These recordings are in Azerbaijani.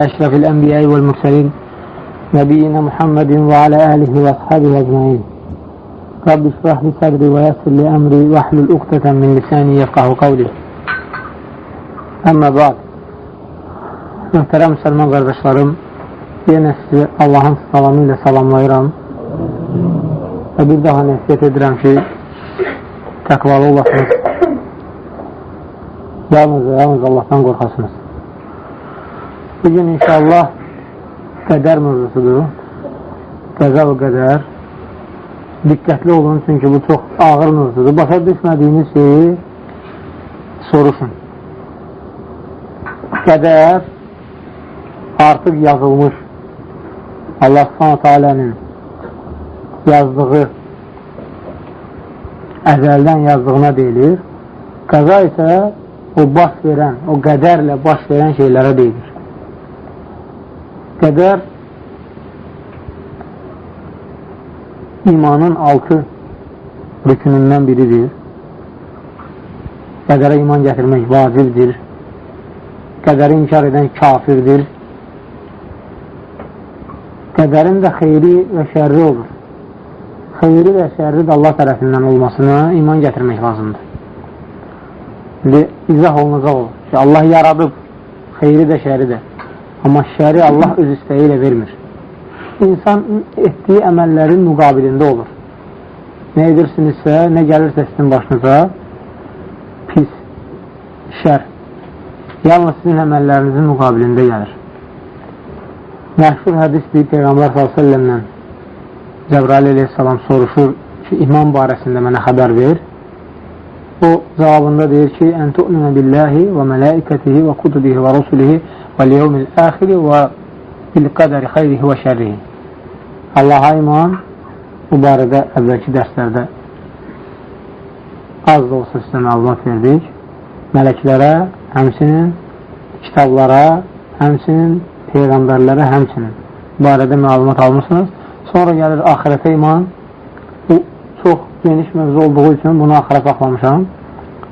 أشرف الأنبياء والمرسلين نبينا محمد وعلى آله وأصحابه أجمعين رب اشرح لي صدري ويسر لي أمري واحلل عقدة من لساني يفقه قولي Amma ba'd Möhtərəm müsəlman qardaşlarım yenə sizi Allahın salamı ilə salamlayıram və bir daha nəsiyyət edirəm ki təqvalı olasınız yalnız və yalnız Allahdan qorxasınız bugün inşallah qədər mövzusudur. Qəza və qədər. Diqqətli olun çünki bu çox ağır mövzudur. Başa düşmədiyiniz şeyi soruşun. Qədər artıq yazılmış. Allah alənin yazdığı əzəldən yazdığına deyilir. Qəza isə o baş verən, o qədərlə baş verən şeylərə deyilir. Qədər imanın altı rükünündən biridir. Qədərə iman gətirmək vacibdir qədəri inkar edən kafirdir. Qədərin də xeyri və şərri olur. Xeyri və şərri də Allah tərəfindən olmasına iman gətirmək lazımdır. İndi izah olunacaq olur ki, Allah yaradıb xeyri də şəri də. Amma şəri Allah öz istəyi ilə vermir. İnsan etdiyi əməllərin müqabilində olur. Nə edirsinizsə, nə gəlirsə sizin başınıza pis, şər yalnız sizin əməllərinizin müqabilində gəlir. Məşhur hədisdir, Peyğəmbər s.ə.v-lə Cəbrail aleyhissalam soruşur ki, iman barəsində mənə xəbər ver. O cavabında deyir ki, ən tu'minə billahi və mələikətihi və kutubihi və rusulihi və liyevmil əxiri və bil qədəri xeyrihi və şərrihi. Allaha iman bu barədə əvvəlki dərslərdə az da olsa sizə məlumat verdik. Mələklərə, həmsinin kitablara, həmsinin peyğəmbərlərə, həmsinin barədə məlumat almışsınız. Sonra gəlir axirətə iman. Geniş mövzu olduğu üçün bunu axıra saxlamışam,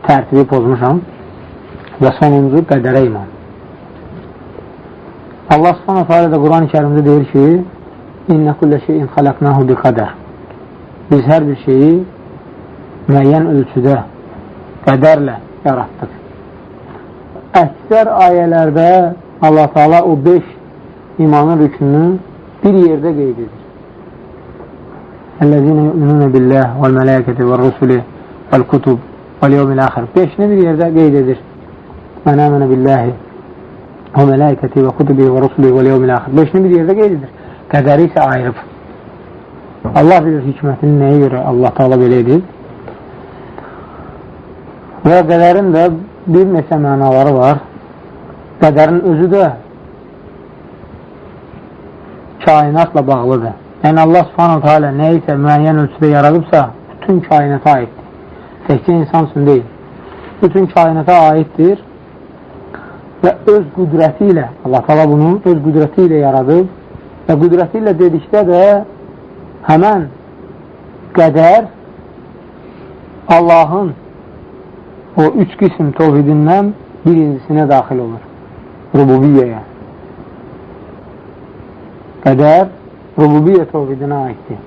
tərtibi pozmuşam və sonuncu qədərə iman. Allah subhanahu teala da Quran-ı kərimdə deyir ki, İnnə kullə şeyin xaləqnahu bi qədər. Biz hər bir şeyi müəyyən ölçüdə, qədərlə yaratdıq əksər ayələrdə Allah Taala o 5 imanın rükününü bir yerdə qeyd edir. Əl-ləzinə yu'minunə billah vəl mələkəti və rusuli vəl kutub vəl yevmil axir. 5-ni bir yerdə qeyd edir. Mən əmənə billahi və mələkəti və kutubi və rusuli vəl yevmil axir. 5-ni bir yerdə qeyd edir. Qədəri isə ayırıb. Allah bilir hikmətini nəyə görə Allah Taala belə edir. Və qədərin də bir neçə mənaları var. Qədərin özü də kainatla bağlıdır. Yəni Allah subhanahu teala nə isə müəyyən ölçüdə yaradıbsa, bütün kainata aiddir. Təkcə insan üçün deyil. Bütün kainata aiddir və öz qüdrəti ilə, Allah tala bunu öz qüdrəti ilə yaradıb və qüdrəti ilə dedikdə də həmən qədər Allahın o üç qism tovhidindən birincisinə daxil olur. Rububiyyəyə. Qədər rububiyyə tovhidinə aiddir.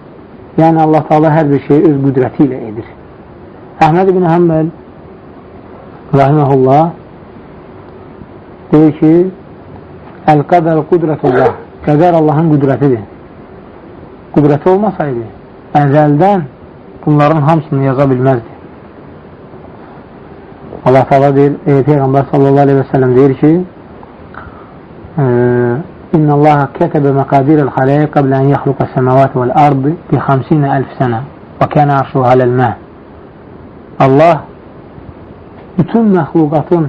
Yəni Allah Taala hər bir şeyi öz qüdrəti ilə edir. Əhməd ibn Həmməl rahiməhullah deyir ki Əl-qədər qudrətullah qədər Allahın qüdrətidir. Qüdrəti olmasaydı əzəldən bunların hamısını yaza bilməzdi. Allah Teala deyir, e, Peyğəmbər sallallahu aleyhi və səlləm deyir ki, e, İnna Allah kətəbə məqadirəl xaləyə qablə ən yaxluqa səməvat vəl ardı bi 50 əlf sənə və kənə arşu haləl-mə Allah bütün məxluqatın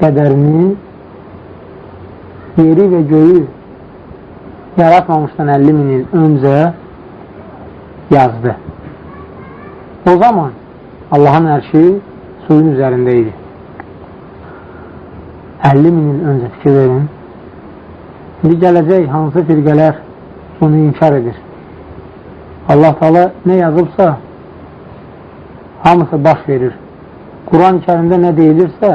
qədərini yeri və göyü yaratmamışdan 50 min il öncə yazdı. O zaman Allahın ərşi suyun üzərində idi. 50 min il öncə fikir verin. İndi gələcək hansı firqələr bunu inkar edir. Allah Taala nə yazıbsa hamısı baş verir. Quran-ı kərimdə nə deyilirsə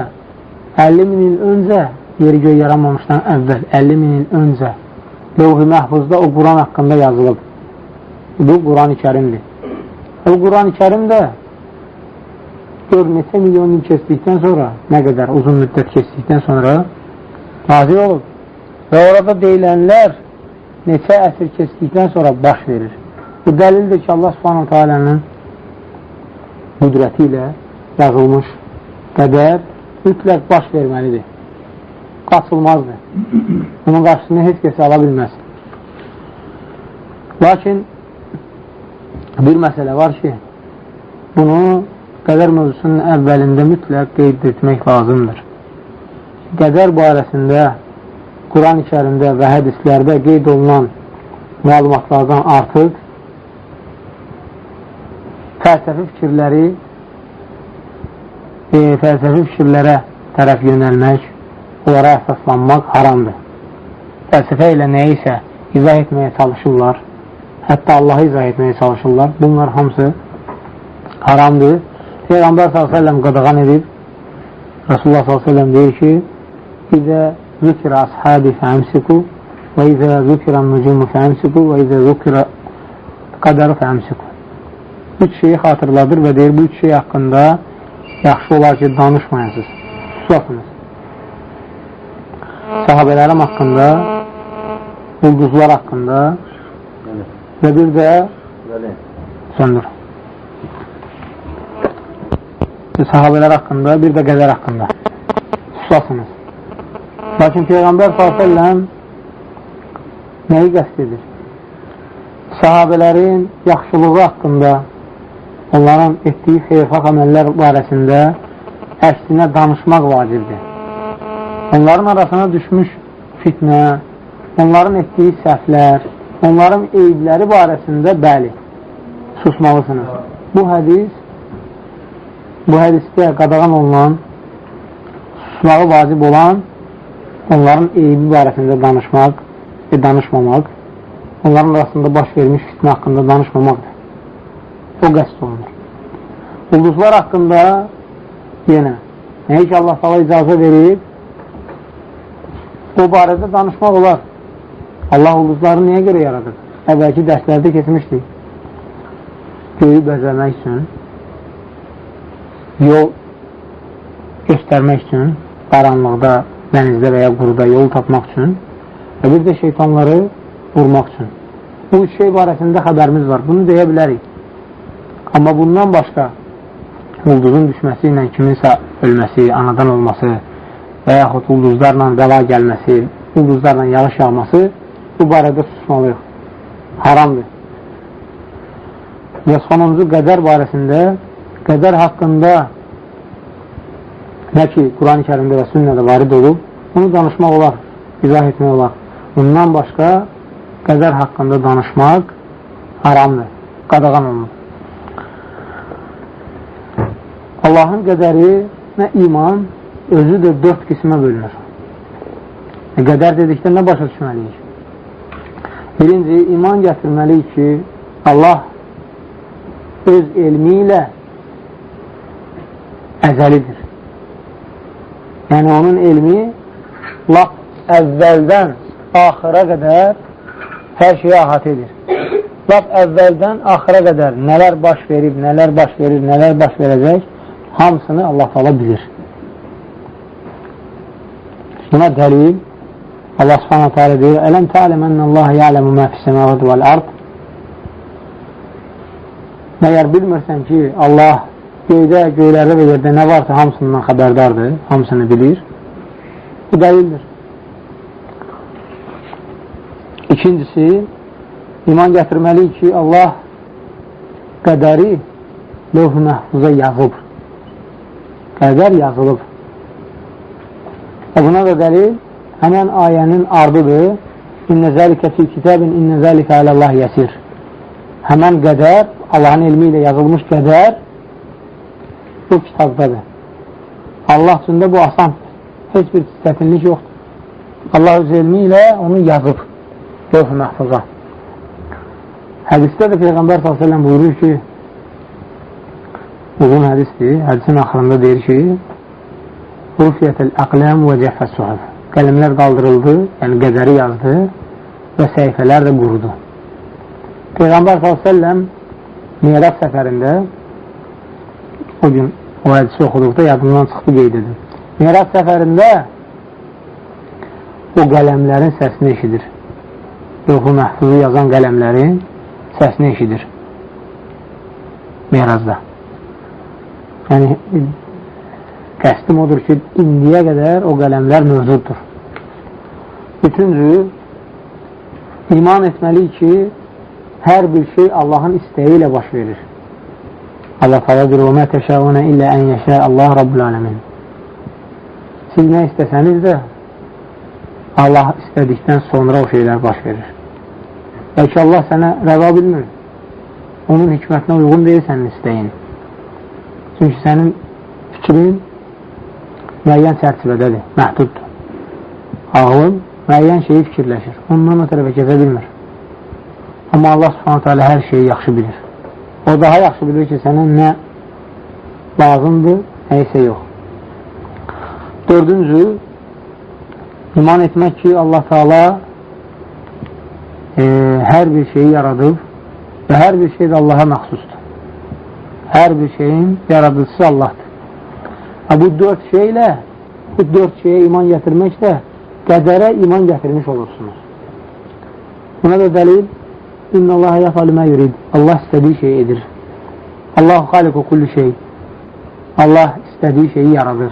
50 min il öncə yeri göy yaranmamışdan əvvəl 50 min il öncə lövh-i məhfuzda o Quran haqqında yazılıb. Bu Quran-ı kərimdir. O Quran-ı kərim də gör neçə milyon il keçdikdən sonra, nə qədər uzun müddət keçdikdən sonra nazil olub. Və orada deyilənlər neçə əsr keçdikdən sonra baş verir. Bu dəlildir ki, Allah subhanahu teala'nın qüdrəti ilə yazılmış qədər mütləq baş verməlidir. Qaçılmazdır. Bunun qarşısını heç kəsə ala bilməz. Lakin bir məsələ var ki, bunu qədər mövzusunun əvvəlində mütləq qeyd etmək lazımdır. Qədər barəsində Quran-ı kərimdə və hədislərdə qeyd olunan məlumatlardan artıq fəlsəfi fikirləri e, fəlsəfi fikirlərə tərəf yönəlmək, onlara əsaslanmaq haramdır. Fəlsəfə ilə nəyisə izah etməyə çalışırlar, hətta Allahı izah etməyə çalışırlar. Bunlar hamısı haramdır. Peyğəmbər s.ə.v qadağan edib, Rasulullah s.ə.v deyir ki, İzə zükirə fəmsiku və izə zükirə nucumu fəmsiku və izə zükirə qədəri fəmsiku. Üç şeyi xatırladır və deyir, bu üç şey haqqında yaxşı olar ki, danışmayasınız, susasınız. Sahabələrim haqqında, ulduzlar haqqında və bir də söndür. Sahabələr haqqında, bir də qədər haqqında susasınız. Lakin Peyğəmbər s.ə.v nəyi qəst edir? Sahabələrin yaxşılığı haqqında onların etdiyi xeyrxalq əməllər barəsində əksinə danışmaq vacibdir. Onların arasına düşmüş fitnə, onların etdiyi səhvlər, onların eyibləri barəsində bəli, susmalısınız. Bu hədis, bu hədisdə qadağan olunan, susmağı vacib olan, onların eybi barəsində danışmaq və danışmamaq, onların arasında baş vermiş fitnə haqqında danışmamaqdır o qəst olunur. Ulduzlar haqqında yenə nəyə ki Allah sala icazə verib o barədə danışmaq olar. Allah ulduzları niyə görə yaradır? Əvvəlki dərslərdə keçmişdik. Göyü bəzəmək üçün, yol göstərmək üçün, qaranlıqda, dənizdə və ya quruda yol tapmaq üçün və bir də şeytanları vurmaq üçün. Bu üç şey barəsində xəbərimiz var. Bunu deyə bilərik. Amma bundan başqa ulduzun düşməsi ilə kiminsə ölməsi, anadan olması və yaxud ulduzlarla bəla gəlməsi, ulduzlarla yağış yağması bu barədə susmalıyıq. Haramdır. Və sonuncu qədər barəsində qədər haqqında nə ki, Quran-ı kərimdə və sünnədə varid olub, bunu danışmaq olar, izah etmək olar. Bundan başqa qədər haqqında danışmaq haramdır, qadağan olunur. Allahın qədəri nə iman özü də dörd qismə bölünür. Qədər dedikdə nə başa düşməliyik? Birinci, iman gətirməliyik ki, Allah öz elmi ilə əzəlidir. Yəni, onun elmi lap əvvəldən axıra qədər hər şeyi əhat edir. Lap əvvəldən axıra qədər nələr baş verib, nələr baş verir, nələr baş verəcək, hamısını Allah Taala bilir. Buna dəlil Allah Subhanahu taala deyir: "Ələm ta'lemennallah ya'lemu ma fis-semawati vel-ard?" Məyər bilmirsən ki, Allah göydə, göylərdə və yerdə nə varsa hamısından xəbərdardır, hamısını bilir. Bu dəlildir. İkincisi, iman gətirməliyik ki, Allah qədəri lövh-ü məhfuza yazıb qədər yazılıb. Və buna da dəlil həmən ayənin ardıdır. İnnə zəlikə fi kitabin innə zəlikə aləllah yəsir. Həmən qədər, Allahın elmi ilə yazılmış qədər bu kitabdadır. Allah üçün də bu asandır. Heç bir çətinlik yoxdur. Allah öz elmi ilə onu yazıb. Lövh-ü məhfuza. Hədisdə də Peyğəmbər s.ə.v buyurur ki, uzun hədisdir. Hədisin axırında deyir ki, Rufiyyətəl əqləm və cəhfəs suhəf. qələmlər qaldırıldı, yəni qədəri yazdı və səhifələr də qurudu. Peyğəmbər s.ə.v Mirab səfərində o gün o hədisi oxuduqda yadından çıxdı qeyd edir. Mirab səfərində o qələmlərin səsini eşidir. Ruhu məhfuzu yazan qələmlərin səsini eşidir. Mirazda. Yəni, qəsdim odur ki, indiyə qədər o qələmlər mövcuddur. Üçüncü, iman etməliyik ki, hər bir şey Allahın istəyi ilə baş verir. Allah təala deyir: "Və mə təşəunə illə ən yəşə Allah Rabbul Alamin." Siz nə istəsəniz də Allah istədikdən sonra o şeylər baş verir. Bəlkə Allah sənə rəva bilmir. Onun hikmətinə uyğun deyil sənin istəyin. Çünki sənin fikrin müəyyən çərçivədədir, məhduddur. Ağlın müəyyən şeyi fikirləşir. Ondan o tərəfə keçə bilmir. Amma Allah subhanətə alə hər şeyi yaxşı bilir. O daha yaxşı bilir ki, sənə nə lazımdır, nə isə yox. Dördüncü, iman etmək ki, Allah Taala e, hər bir şeyi yaradıb və hər bir şey də Allaha məxsusdur. Hər bir şeyin yaradıcısı Allahdır. Ha, bu dörd şeylə, bu dörd şeyə iman gətirməklə qədərə iman gətirmiş olursunuz. Buna da dəlil İnna Allah yəfəlu mə yurid. Allah istədiyi şeyi edir. Allahu xaliqu kulli şey. Allah istədiyi şeyi yaradır.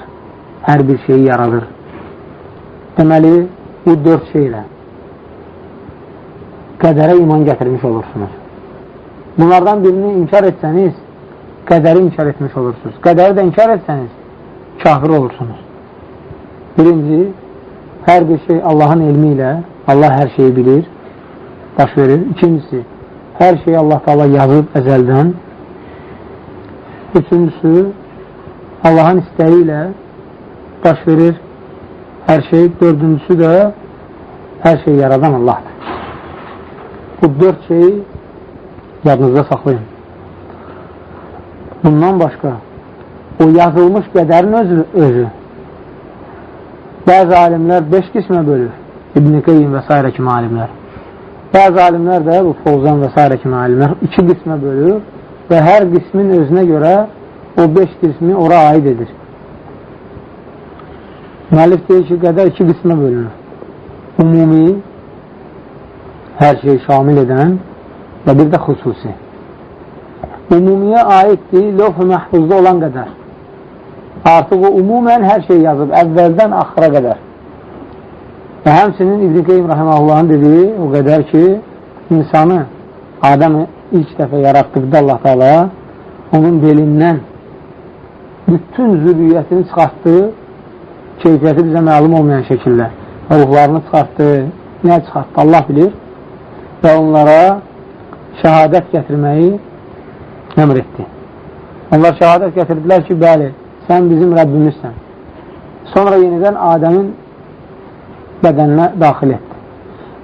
Hər bir şeyi yaradır. Deməli, bu dörd şeylə qədərə iman gətirmiş olursunuz. Bunlardan birini inkar etsəniz, qədəri inkar etmiş olursunuz. Qədəri də inkar etsəniz, kafir olursunuz. Birinci, hər bir şey Allahın elmi ilə, Allah hər şeyi bilir, baş verir. İkincisi, hər şeyi Allah Taala yazıb əzəldən. Üçüncüsü, Allahın istəyi ilə baş verir hər şey. Dördüncüsü də hər şeyi yaradan Allahdır. Bu dörd şeyi yadınızda saxlayın. Bundan başqa o yazılmış qədərin özü, özü bəzi alimlər beş qismə bölür. İbn-i Qeyyim və s. kimi alimlər. Bəzi alimlər də, bu Fovzan və s. kimi alimlər iki qismə bölür və hər qismin özünə görə o beş qismi ora aid edir. Müəllif deyir ki, qədər iki qismə bölünür. Umumi, hər şey şamil edən və bir də xüsusi. Umumiyə aiddir, lövh-ü məhfuzda olan qədər. Artıq o umumən hər şey yazıb, əvvəldən axıra qədər. Və həmsinin İbn-i Qeym Rəhəməllahın dediyi o qədər ki, insanı, Adəmi ilk dəfə yaratdıqda Allah Teala onun belindən bütün zürriyyətini çıxartdı, keyfiyyəti bizə məlum olmayan şəkildə. Ruhlarını çıxartdı, nə çıxartdı, Allah bilir və onlara şəhadət gətirməyi əmr etdi. Onlar şəhadət gətirdilər ki, bəli, sən bizim Rəbbimizsən. Sonra yenidən Adəmin bədəninə daxil etdi.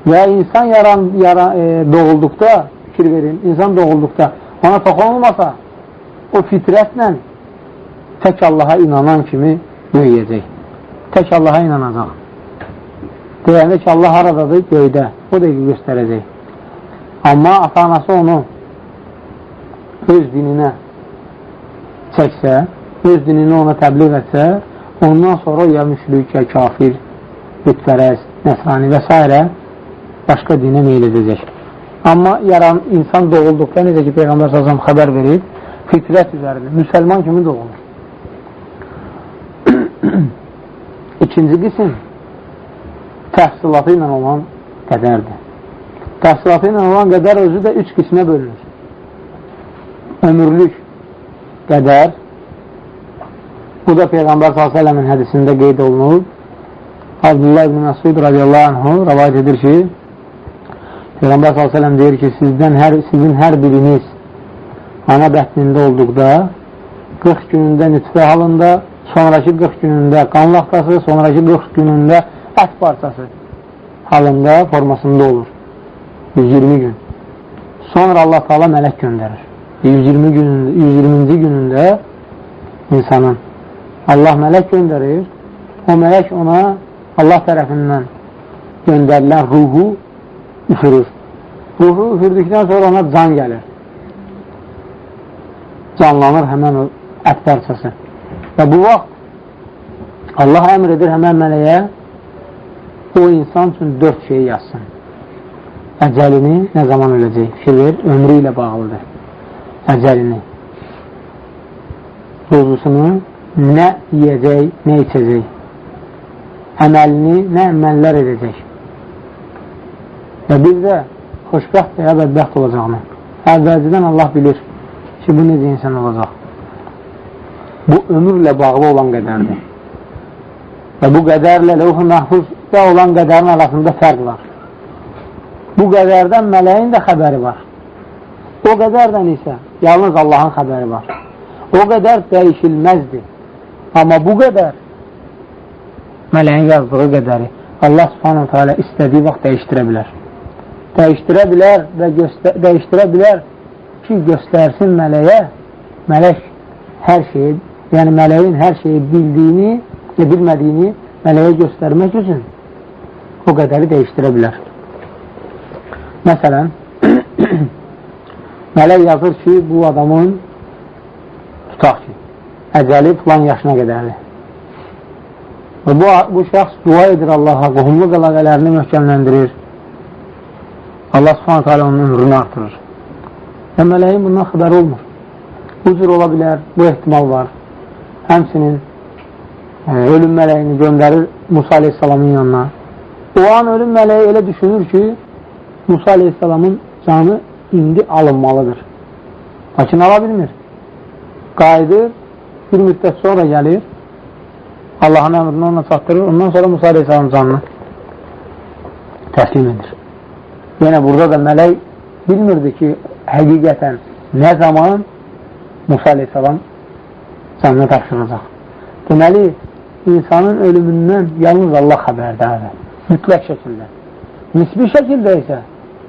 Və insan yaran, yaran, e, doğulduqda, fikir verin, insan doğulduqda ona toxunulmasa, o fitrətlə tək Allaha inanan kimi böyüyəcək. Tək Allaha inanacaq. Deyəndə ki, Allah haradadır? Göydə. O da göstərəcək. Amma ata-anası onu öz dininə çəksə, öz dinini ona təbliğ etsə, ondan sonra ya müşrikə, kafir, bütpərəz, nəsrani və s. başqa dinə meyl edəcək. Amma yaran insan doğulduqda, necə ki, Peyğəmbər sazam xəbər verir, fitrət üzərində, müsəlman kimi doğulur. İkinci qism təhsilatı ilə olan qədərdir. Təhsilatı ilə olan qədər özü də üç qismə bölünür. Ömürlük qədər, bu da Peyğəmbər s.ə.v-in hədisində qeyd olunub, Abdullah ibn Məsud radiyallahu anhu rəvayət edir ki, Peyğəmbər s.ə.v deyir ki, sizdən hər, sizin hər biriniz ana bətnində olduqda 40 günündə nütfə halında, sonraki 40 günündə qan laxtası, sonraki 40 günündə ət parçası halında formasında olur. 120 gün. Sonra Allah Taala mələk göndərir. 120 günündə, 120-ci günündə insanın Allah mələk göndərir. O mələk ona Allah tərəfindən göndərilən ruhu üfürür. Ruhu üfürdükdən sonra ona can gəlir. Canlanır həmən o ət parçası. Və bu vaxt Allah əmr edir həmən mələyə o insan üçün dörd şey yazsın. Əcəlini nə zaman öləcək? Fikir ömrü ilə bağlıdır. Əcəlini. Ruzusunu nə yiyəcək, nə içəcək. Əməlini nə əməllər edəcək. Və bir də xoşbəxt və ya bədbəxt olacağını. Əvvəlcədən Allah bilir ki, bu necə insan olacaq. Bu ömürlə bağlı olan qədərdir. Və bu qədərlə levh-i məhfuzda olan qədərin arasında fərq var. Bu qədərdən mələyin də xəbəri var. O qədərdən isə yalnız Allahın xəbəri var. O qədər dəyişilməzdir. Amma bu qədər mələyin yazdığı qədəri Allah subhanahu teala istədiyi vaxt dəyişdirə bilər. Dəyişdirə bilər və dəyişdirə bilər ki, göstərsin mələyə, mələk hər şeyi, yəni mələyin hər şeyi bildiyini və bilmədiyini mələyə göstərmək üçün o qədəri dəyişdirə bilər. Məsələn, mələk yazır ki, bu adamın tutaq ki, əcəli filan yaşına qədərdir. Və bu, bu şəxs dua edir Allaha, qohumluq əlaqələrini möhkəmləndirir. Allah subhanətə alə onun ömrünü artırır. Və mələyin bundan xəbər olmur. Bu cür ola bilər, bu ehtimal var. Həmsinin ölüm mələyini göndərir Musa aleyhissalamın yanına. O an ölüm mələyi elə düşünür ki, Musa aleyhissalamın canı indi alınmalıdır. Lakin ala bilmir. Qayıdır, bir müddət sonra gəlir, Allahın əmrini ona çatdırır, ondan sonra Musa aleyhissalamın canını təslim edir. Yenə burada da mələk bilmirdi ki, həqiqətən nə zaman Musa aleyhissalam canını tapşıracaq. Deməli, insanın ölümündən yalnız Allah xəbərdədir. Mütləq şəkildə. Nisbi şəkildə isə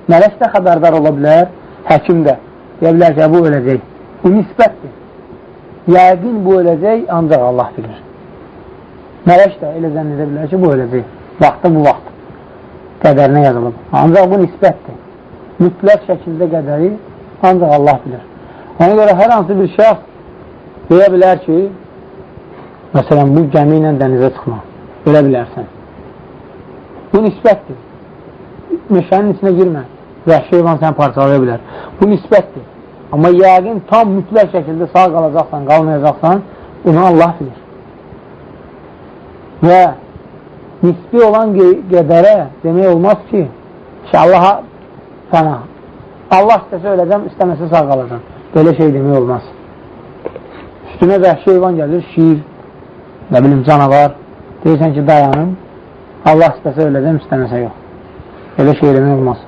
mələk də xəbərdar ola bilər, həkim də. Deyə bilər ki, bu öləcək. Bu nisbətdir. Yəqin bu öləcək, ancaq Allah bilir. Mələk də elə zənn edə bilər ki, bu öləcək. Vaxtı bu vaxt. Qədərinə yazılıb. Ancaq bu nisbətdir. Mütləq şəkildə qədəri ancaq Allah bilir. Ona görə hər hansı bir şəxs deyə bilər ki, Məsələn, bu gəmi ilə dənizə çıxmaq. Belə bilərsən. Bu nisbətdir. Meşənin içinə girmə. Vəhşi heyvan səni parçalaya bilər. Bu nisbətdir. Amma yəqin tam mütləq şəkildə sağ qalacaqsan, qalmayacaqsan, bunu Allah bilir. Və nisbi olan qədərə demək olmaz ki, Allaha sənə Allah istəsə öləcəm, istəməsə sağ qalacam. Belə şey demək olmaz. Üstünə vəhşi heyvan gəlir, şiir, nə bilim canavar, deyirsən ki, dayanım, Allah istəsə öləcəm, istəməsə yox. Elə şey eləmək olmaz.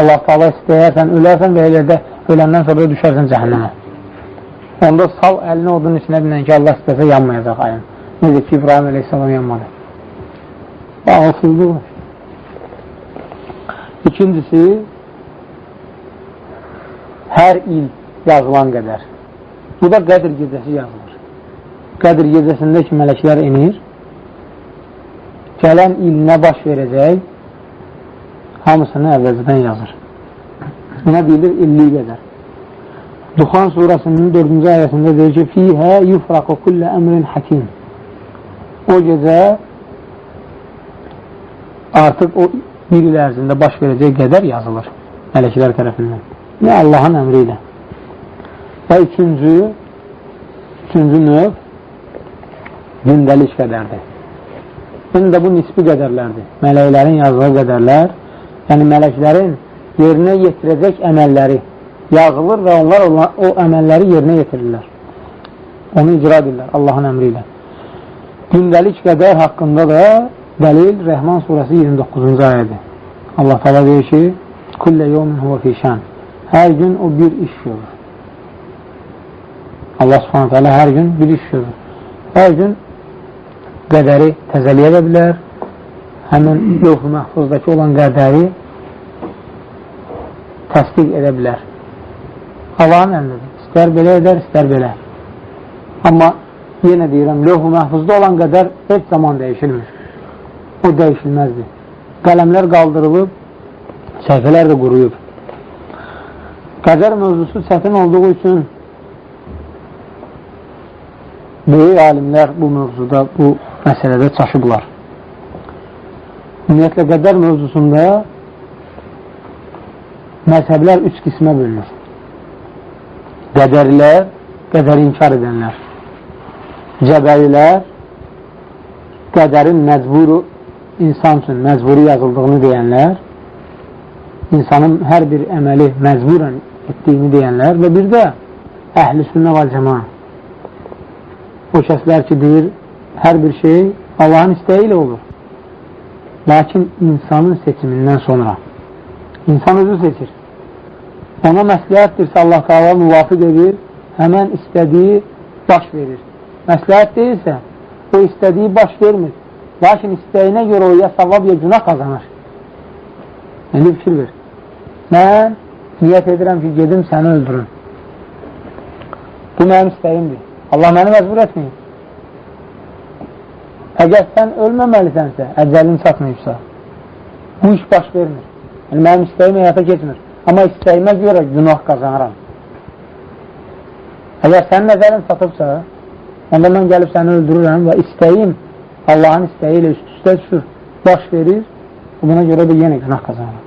Allah taala istəyərsən, ölərsən və yerdə öləndən sonra düşərsən cəhənnəmə. Onda sal əlini odun içinə binən ki, Allah istəsə yanmayacaq ayın. Necə ki, İbrahim əleyhissalam yanmadı. Ağılsızlıqdır. İkincisi, hər il yazılan qədər. Bu da qədir gecəsi yazılır. Qədr gecəsində ki, mələklər inir, gələn il nə baş verəcək, hamısını əvvəlcədən yazır. Buna deyilir illik qədər. Duxan surasının 4-cü ayəsində deyir ki, Fihə yufraqı kullə əmrin həkim. O gecə artıq o bir il ərzində baş verəcək qədər yazılır mələklər tərəfindən. Nə Allahın əmri ilə. Və üçüncü, üçüncü növ gündəlik qədərdir. Şimdi də bu nisbi qədərlərdir. Mələklərin yazdığı qədərlər, yəni mələklərin yerinə yetirəcək əməlləri yazılır və onlar o əməlləri yerinə yetirirlər. Onu icra edirlər Allahın əmri ilə. Gündəlik qədər haqqında da dəlil Rəhman surəsi 29-cu ayədir. Allah təala deyir ki: "Kullu yawmin huwa fi şan." Hər gün o bir iş görür. Allah Subhanahu taala hər gün bir iş görür. Hər gün qədəri təzəliyə edə bilər, həmin lövh-ü məhfuzdakı olan qədəri təsdiq edə bilər. Allahın əmridir. İstər belə edər, istər belə. Amma yenə deyirəm, lövh-u məhfuzda olan qədər heç zaman dəyişilmir. O dəyişilməzdir. Qələmlər qaldırılıb, səhifələr də quruyub. Qədər mövzusu çətin olduğu üçün böyük alimlər bu mövzuda, bu məsələdə çaşıblar. Ümumiyyətlə, qədər mövzusunda məzhəblər üç qismə bölünür. Qədərlər, qədəri inkar edənlər. Cəbəlilər, qədərin məcburu, insan üçün məcburi yazıldığını deyənlər, insanın hər bir əməli məcburən etdiyini deyənlər və bir də əhl-i sünnə və cəma. O kəslər ki, deyir, hər bir şey Allahın istəyi ilə olur. Lakin insanın seçimindən sonra insan özü seçir. Ona məsləhətdirsə Allah Taala müvafiq edir, həmən istədiyi baş verir. Məsləhət deyilsə, o istədiyi baş vermir. Lakin istəyinə görə o ya savab ya günah qazanır. İndi fikir ver. Mən niyyət edirəm ki, gedim səni öldürün. Bu mənim istəyimdir. Allah məni məcbur etməyib. Əgər sən ölməməlisənsə, əcəlin çatmayıbsa, bu iş baş vermir. Yəni, mənim istəyim həyata keçmir. Amma istəyimə görə günah qazanıram. Əgər sənin nəzərin çatıbsa, onda mən gəlib səni öldürürəm və istəyim Allahın istəyi ilə üst-üstə düşür, baş verir, buna görə də yenə günah qazanıram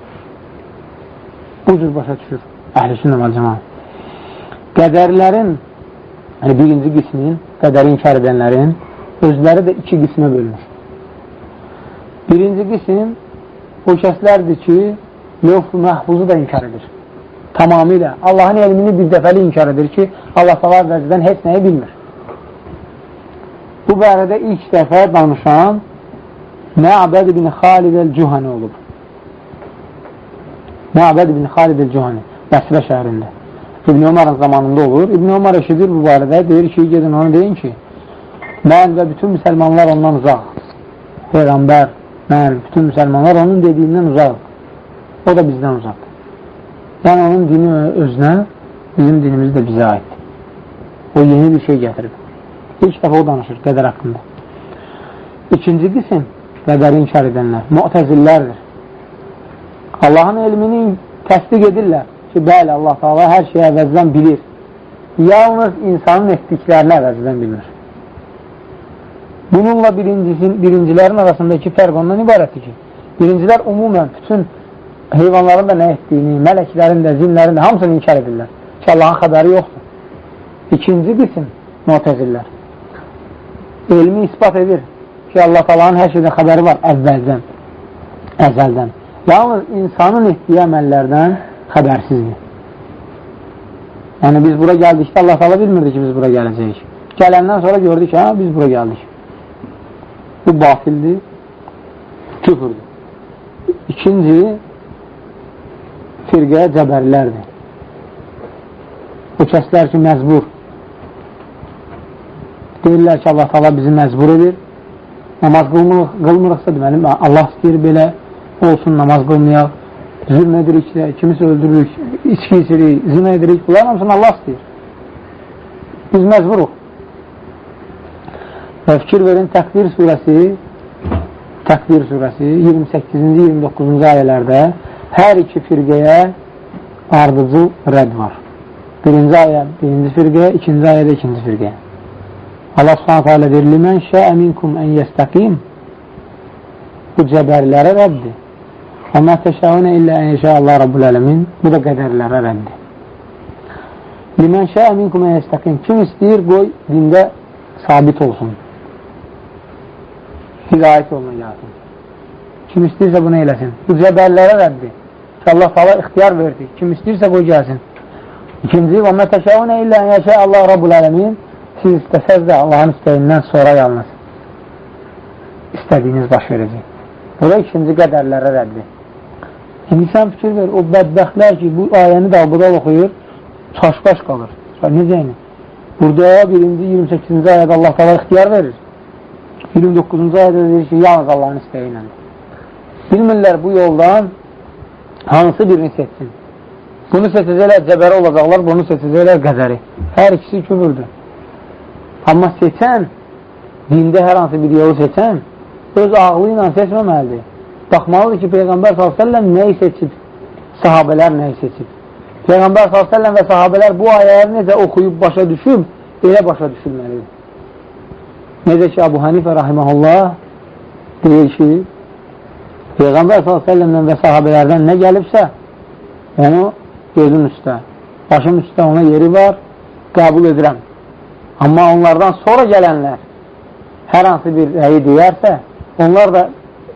bu cür başa düşür əhl-i və cəma. Qədərlərin, yəni birinci qismin, qədəri inkar edənlərin özləri də iki qismə bölünür. Birinci qism o kəslərdir ki, lövh-ü məhfuzu da inkar edir. Tamamilə Allahın elmini bir dəfəli inkar edir ki, Allah salar vəzdən heç nəyi bilmir. Bu barədə ilk dəfə danışan Mə'bəd ibn Xalid el-Cühəni olub. Məbəd ibn Xalid el-Cuhani Bəsrə şəhərində. İbn Ömarın zamanında olur. İbn Ömar eşidir bu barədə, deyir ki, gedin onu deyin ki, mən və bütün müsəlmanlar ondan uzaq. Peyğəmbər, mən, bütün müsəlmanlar onun dediyindən uzaq. O da bizdən uzaqdır. Yəni, onun dini özünə, bizim dinimiz də bizə aiddir. O yeni bir şey gətirib. İlk dəfə o danışır qədər haqqında. İkinci qism, qədəri inkar edənlər, müətəzillərdir. Allahın elmini təsdiq edirlər ki, bəli, Allah Taala hər şeyi əvəzdən bilir. Yalnız insanın etdiklərini əvəzdən bilir. Bununla birincisi, birincilərin arasındakı fərq ondan ibarətdir ki, birincilər umumən bütün heyvanların da nə etdiyini, mələklərin də, zinlərin də hamısını inkar edirlər. Ki, Allahın xəbəri yoxdur. İkinci qism mütəzillər. Elmi ispat edir ki, Allah Taala'nın hər şeydən xəbəri var əvvəldən, əzəldən. Yalnız insanın etdiyi əməllərdən xəbərsizdir. Yəni, biz bura gəldikdə Allah sala bilmirdi ki, biz bura gələcəyik. Gələndən sonra gördük ki, hə, biz bura gəldik. Bu batildir, küfürdür. İkinci, firqəyə cəbərlərdir. Bu kəslər ki, məzbur. Deyirlər ki, Allah sala bizi məzbur edir. Namaz qılmırıq, qılmırıqsa deməli, Allah istəyir belə olsun namaz qılmayaq, zülm edirik, kimisə öldürürük, içki içirik, zina edirik, bunlar hamısını Allah istəyir. Biz məcburuq. Və fikir verin, Təqdir surəsi Təqdir surəsi 28-ci, 29-cu ayələrdə hər iki firqəyə ardıcı rədd var. Birinci ayə, birinci firqəyə, ikinci ayədə ikinci firqəyə. Allah subhanətə alə deyir, Limən şəə minkum ən yəstəqim Bu cəbərlərə rəddir. Və mə təşəunə illə ən yeşə Allah Rabbul Ələmin Bu da qədərlərə rəddir. Limən şəə minkum ən yəstəqim Kim istəyir, qoy dində sabit olsun. Hidayət yoluna gəlsin. Kim istəyirsə bunu eləsin. Bu cəbərlərə rəddir. Ki, Allah fala ixtiyar verdi. Kim istəyirsə qoy gəlsin. İkinci, və mə təşəunə illə ən yeşə Allah Rabbul Ələmin Siz istəsəz də Allahın istəyindən sonra yalnız istədiyiniz baş verəcək. Bu da ikinci qədərlərə rəddir. İndi sən fikir ver, o bədbəxtlər ki, bu ayəni də abudal oxuyur, çaşbaş qalır. Necə yəni? Burada birinci 28-ci ayədə Allah qala ixtiyar verir. 29-cu ayədə deyir ki, yalnız Allahın istəyi ilə. Bilmirlər bu yoldan hansı birini seçsin. Bunu seçəcəklər cəbəri olacaqlar, bunu seçəcəklər qədəri. Hər ikisi küfürdür. Amma seçən, dində hər hansı bir yolu seçən, öz ağlı ilə seçməməlidir. Baxmalıdır ki, Peyğəmbər s.ə.v nəyi seçib, sahabələr nəyi seçib. Peyğəmbər s.ə.v və sahabələr bu ayələri necə oxuyub başa düşüb, elə başa düşülməlidir. Necə ki, Abu Hanifə rahiməhullah deyir ki, Peyğəmbər s.ə.v və sahabələrdən nə gəlibsə, onu gözün üstə, başım üstə ona yeri var, qəbul edirəm. Amma onlardan sonra gələnlər hər hansı bir rəyi deyərsə, onlar da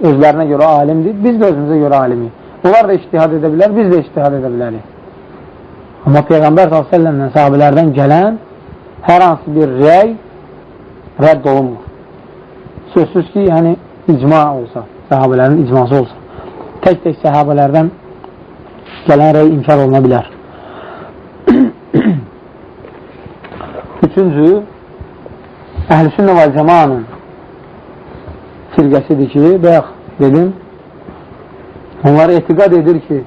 özlərinə görə alimdir, biz də özümüzə görə alimiyik. Onlar da iştihad edə bilər, biz də iştihad edə bilərik. Amma Peyğəmbər s.ə.v-lə sahabələrdən gələn hər hansı bir rəy rədd olunmur. Sözsüz ki, yəni icma olsa, sahabələrin icması olsa, tək-tək sahabələrdən gələn rəy inkar oluna bilər. Üçüncü, əhl-i və cəmanın firqəsidir ki, bayaq dedim, onlar etiqad edir ki,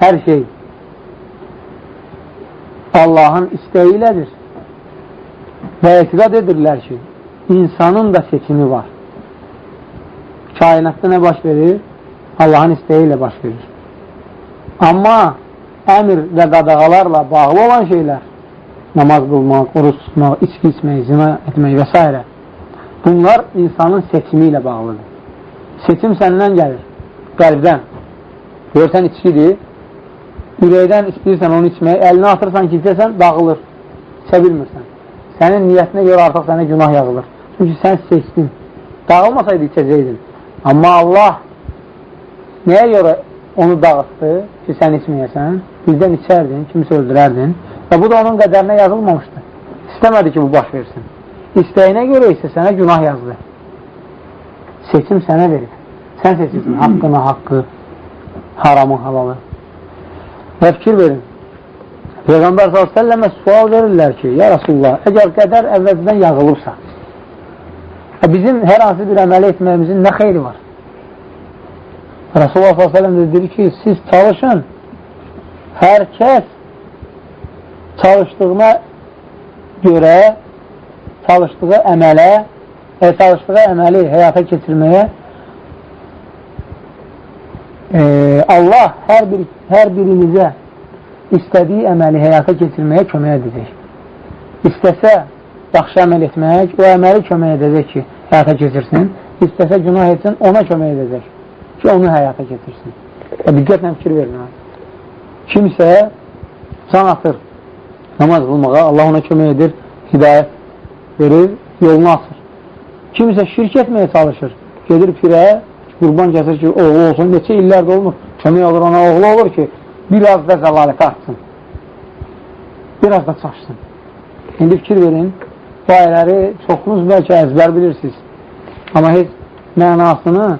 hər şey Allahın istəyi ilədir və etiqad edirlər ki, insanın da seçimi var. Kainatda nə baş verir? Allahın istəyi ilə baş verir. Amma əmr və qadağalarla bağlı olan şeylər namaz qılmaq, oruç tutmaq, içki içmək, zina etmək və s. Bunlar insanın seçimi ilə bağlıdır. Seçim səndən gəlir, qəlbdən. Görsən içkidir, ürəkdən istəyirsən onu içmək, əlinə atırsan ki, içəsən, dağılır, içə bilmirsən. Sənin niyyətinə görə artıq sənə günah yazılır. Çünki sən seçdin. Dağılmasaydı içəcəydin. Amma Allah nəyə görə onu dağıtdı ki, sən içməyəsən? Birdən içərdin, kimisə öldürərdin. Və bu da onun qədərinə yazılmamışdı. İstəmədi ki, bu baş versin. İstəyinə görə isə sənə günah yazdı. Seçim sənə verir. Sən seçirsin haqqını, haqqı, haramı, halalı. Və fikir verin. Peyğəmbər s.ə.və sual verirlər ki, ya Rasulullah, əgər qədər əvvəldən yazılırsa, e, bizim hər hansı bir əməli etməyimizin nə xeyri var? Rasulullah s.ə.v dedi ki, siz çalışın, hər kəs çalışdığına görə çalışdığı əmələ e, çalışdığı əməli həyata keçirməyə e, Allah hər, bir, hər birimizə istədiyi əməli həyata keçirməyə kömək edəcək. İstəsə yaxşı əməl etmək, o əməli kömək edəcək ki, həyata keçirsin. İstəsə günah etsin, ona kömək edəcək ki, onu həyata keçirsin. Və e, diqqətlə fikir verin. Kimsə can atır, namaz qılmağa, Allah ona kömək edir, hidayət verir, yolunu asır. Kimsə şirk etməyə çalışır, gedir pirə, qurban kəsir ki, oğlu olsun, neçə illərdə olmur, kömək olur ona oğlu olur ki, biraz da zəlalətə artsın, biraz da çaşsın. İndi fikir verin, bu ayələri çoxunuz bəlkə əzbər bilirsiniz, amma heç mənasını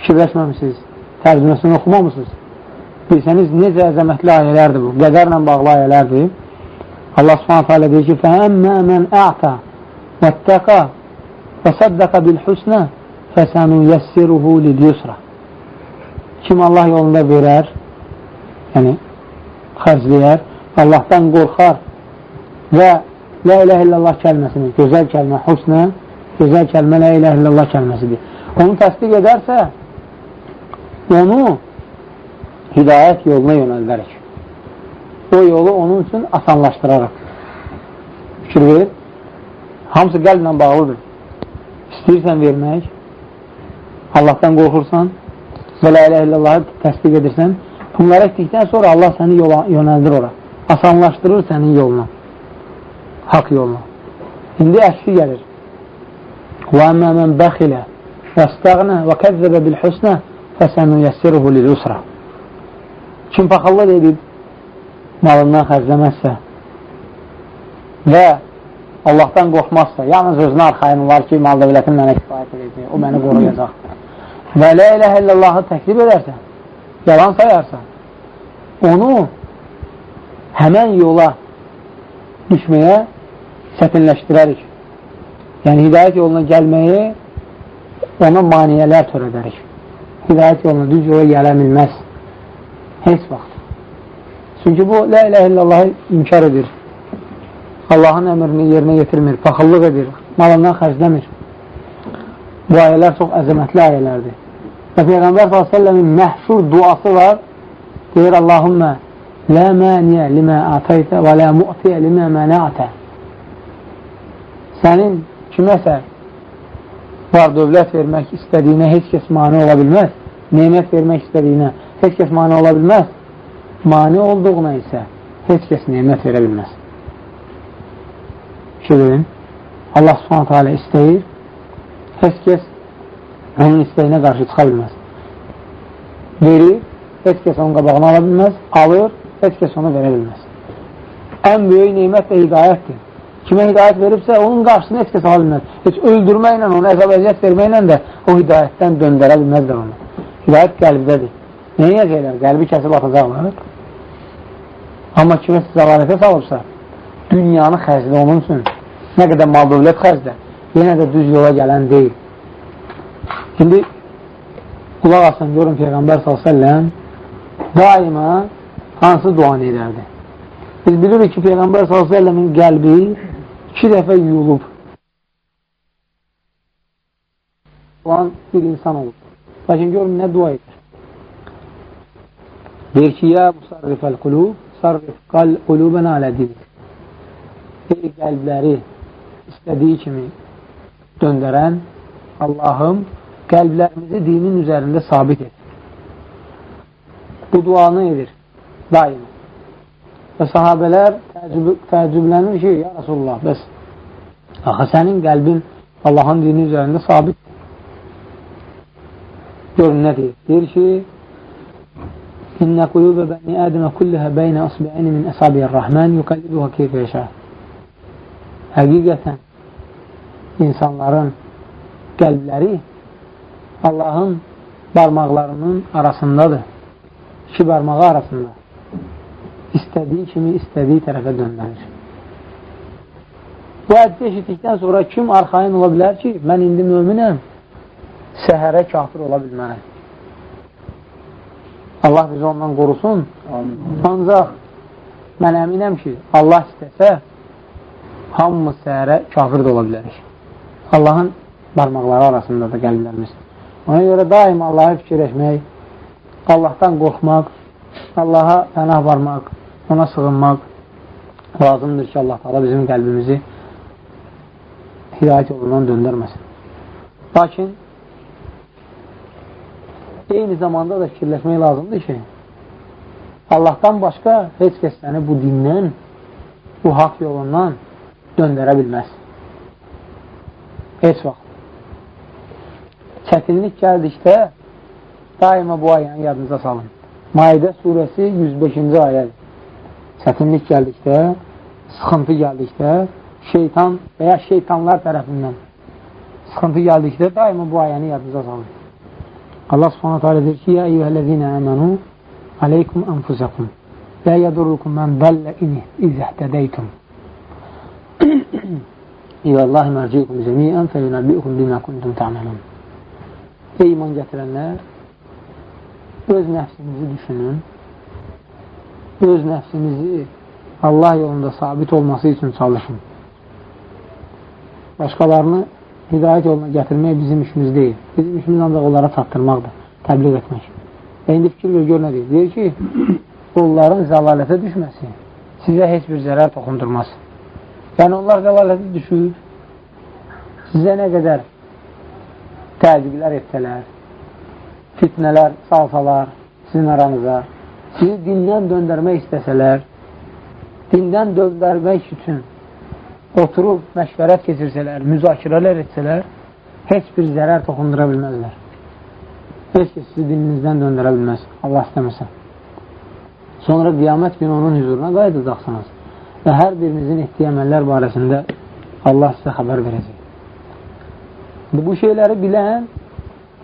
fikirləşməmişsiniz, tərcüməsini oxumamısınız Bilsəniz, necə əzəmətli ayələrdir bu, qədərlə bağlı ayələrdir. Allah subhanətə alə deyir ki, فَأَمَّا مَنْ أَعْتَ وَاتَّقَى وَصَدَّقَ بِالْحُسْنَ فَسَنُيَسِّرُهُ لِلْيُسْرَ Kim Allah yolunda verər, yəni xərcləyər, Allahdan qorxar və La ilahe illallah kəlməsini, gözəl kəlmə, husnə, gözəl kəlmə La ilahe illallah kəlməsidir. Onu təsdiq edərsə, onu hidayət yoluna yönəldərək. O yolu onun üçün asanlaşdıraraq. Fikir verir. Hamısı qəlblə bağlıdır. İstəyirsən vermək, Allahdan qorxursan, belə ilə illallahı təsdiq edirsən, bunları etdikdən sonra Allah səni yola, yönəldir ora. Asanlaşdırır sənin yoluna, haq yoluna. İndi əksi gəlir. وَأَمَّا مَنْ بَخِلَ وَاسْتَغْنَى وَكَذَّبَ بِالْحُسْنَى فَسَنُيَسِّرُهُ لِلْعُسْرَةِ Kim paxallıq edib malından xərcləməzsə və Allahdan qorxmazsa, yalnız özünə arxayın var ki, mal dövlətin mənə kifayət edəcək, o məni qoruyacaq. Və lə ilə illallahı təklif edərsə, yalan sayarsa, onu həmən yola düşməyə çətinləşdirərik. Yəni, hidayət yoluna gəlməyi ona maniyələr törədərik. Hidayət yoluna düz yola gələ bilməz. Heç vaxt. Çünki bu, la ilə illallahı inkar edir. Allahın əmrini yerinə yetirmir, paxıllıq edir, malından xərcləmir. Bu ayələr çox əzəmətli ayələrdir. Və Peyğəmbər s.ə.v-in məhşur duası var. Deyir, Allahümmə, lə məniyə limə ataytə və lə mu'tiyə limə mənətə. Sənin kiməsə var dövlət vermək istədiyinə heç kəs mani ola bilməz. Neymət vermək istədiyinə heç kəs mani ola bilməz. Mani olduğuna isə heç kəs neymət verə bilməz. Şöyle Allah subhanətə alə istəyir, heç kəs onun istəyinə qarşı çıxa bilməz. Verir, heç kəs onun qabağını ala bilməz, alır, heç kəs onu verə bilməz. Ən böyük neymət də hidayətdir. Kimə hidayət veribsə, onun qarşısını heç kəs ala bilməz. Heç öldürməklə, onu əzab əziyyət verməklə də o hidayətdən döndərə bilməzlər onu. Hidayət qəlbdədir. Nə yiyəcəklər? Qəlbi kəsib atacaqlar. Amma kimə zəlalətə salıbsa, dünyanı xərclə onun üçün, nə qədər mal dövlət xərclə, yenə də düz yola gələn deyil. İndi qulaq asın, görün Peyğəmbər s.ə.v daima hansı duanı edərdi? Biz bilirik ki, Peyğəmbər s.ə.v-in qəlbi iki dəfə yuyulub. Duan bir insan olub. Lakin görün, nə dua edir? Deyir ki, ya musarrifəl qulub, sarrif qulubənə alə dinik. Ey qəlbləri istədiyi kimi döndərən Allahım qəlblərimizi dinin üzərində sabit et. Bu duanı edir daim. Və sahabələr təəccüb, təəccüblənir ki, ya Rasulullah, bəs axı sənin qəlbin Allahın dini üzərində sabit. Görün nə deyir? Deyir ki, İnnə qulubə bəni ədəmə kulləhə beynə asbi'ini min əsabiyyər rəhmən yuqallibuha keyfə yaşa. Həqiqətən insanların qəlbləri Allahın barmaqlarının arasındadır. İki barmağı arasında. İstədiyi kimi istədiyi tərəfə döndürür. Bu həddi eşitdikdən sonra kim arxayın ola bilər ki, mən indi möminəm, səhərə kafir ola bilmərəm. Allah bizi ondan qorusun. Ancaq mən əminəm ki, Allah istəsə, hamımız səhərə kafir də ola bilərik. Allahın barmaqları arasında da qəlblərimiz. Ona görə daim Allahı fikirləşmək, Allahdan qorxmaq, Allaha pənah varmaq, ona sığınmaq lazımdır ki, Allah Allah bizim qəlbimizi hidayət yolundan döndərməsin. Lakin eyni zamanda da fikirləşmək lazımdır ki, Allahdan başqa heç kəs səni bu dindən, bu haqq yolundan döndərə bilməz. Heç vaxt. Çətinlik gəldikdə daima bu ayəni yadınıza salın. Maidə surəsi 105-ci ayədir. Çətinlik gəldikdə, sıxıntı gəldikdə, şeytan və ya şeytanlar tərəfindən sıxıntı gəldikdə daima bu ayəni yadınıza salın. Allah subhanahu teala deyir ki, Ya eyyühəl-ləzinə əmənu aleykum ənfusakum və yədurrukum mən dəllə ini izəhtədəytum İləllahi mərciukum cəmiyyən fəyunəbbiukum bimə kuntum tə'məlun Ey iman gətirənlər öz nəfsinizi düşünün. Öz nəfsinizi Allah yolunda sabit olması üçün çalışın. Başqalarını hidayət yoluna gətirmək bizim işimiz deyil. Bizim işimiz ancaq onlara çatdırmaqdır, təbliğ etmək. Və indi fikir ver, gör nə deyir? Deyir ki, onların zəlalətə düşməsi sizə heç bir zərər toxundurmaz. Yəni, onlar zəlalətə düşür, sizə nə qədər təzyiqlər etsələr, fitnələr salsalar sizin aranıza, sizi dindən döndərmək istəsələr, dindən döndərmək üçün oturub məşvərət keçirsələr, müzakirələr etsələr, heç bir zərər toxundura bilməzlər. Heç ki, sizi dininizdən döndərə bilməz, Allah istəməsə. Sonra qiyamət günü onun hüzuruna qayıdacaqsınız və hər birinizin etdiyi əməllər barəsində Allah sizə xəbər verəcək. Bu şeyləri bilən,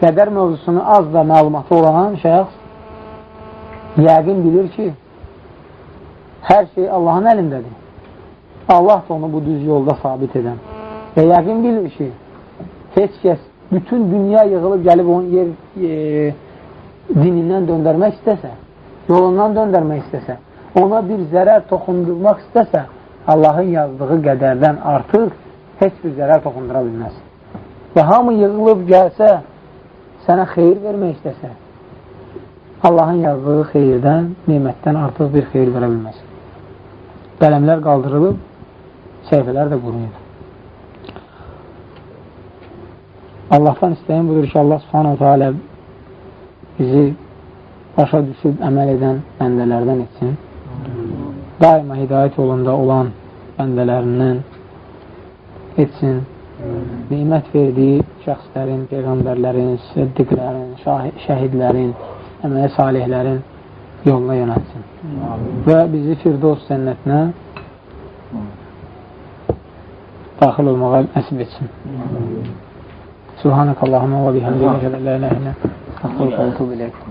qədər mövzusunu az da məlumatı olan şəxs yəqin bilir ki, hər şey Allahın əlindədir. Allah da onu bu düz yolda sabit edən. Və yəqin bilir ki, heç kəs bütün dünya yığılıb gəlib onun yer e, dinindən döndərmək istəsə, yolundan döndərmək istəsə, ona bir zərər toxundurmaq istəsə, Allahın yazdığı qədərdən artıq heç bir zərər toxundura bilməz. Və hamı yığılıb gəlsə, sənə xeyir vermək istəsə, Allahın yazdığı xeyirdən, nimətdən artıq bir xeyir verə bilməz. Qələmlər qaldırılıb, səhifələr də quruyur. Allahdan istəyən budur ki, Allah subhanahu teala bizi başa düşüb əməl edən bəndələrdən etsin. Daima hidayət yolunda olan bəndələrindən etsin. Nimət verdiyi şəxslərin, peyğəmbərlərin, siddiqlərin, şəhidlərin, əmələ salihlərin yoluna yönətsin. Və bizi Firdos cənnətinə daxil olmağa nəsib etsin. Subhanakallahumma və bihamdika la ilaha illa ente estağfiruka və etûbü ileyk.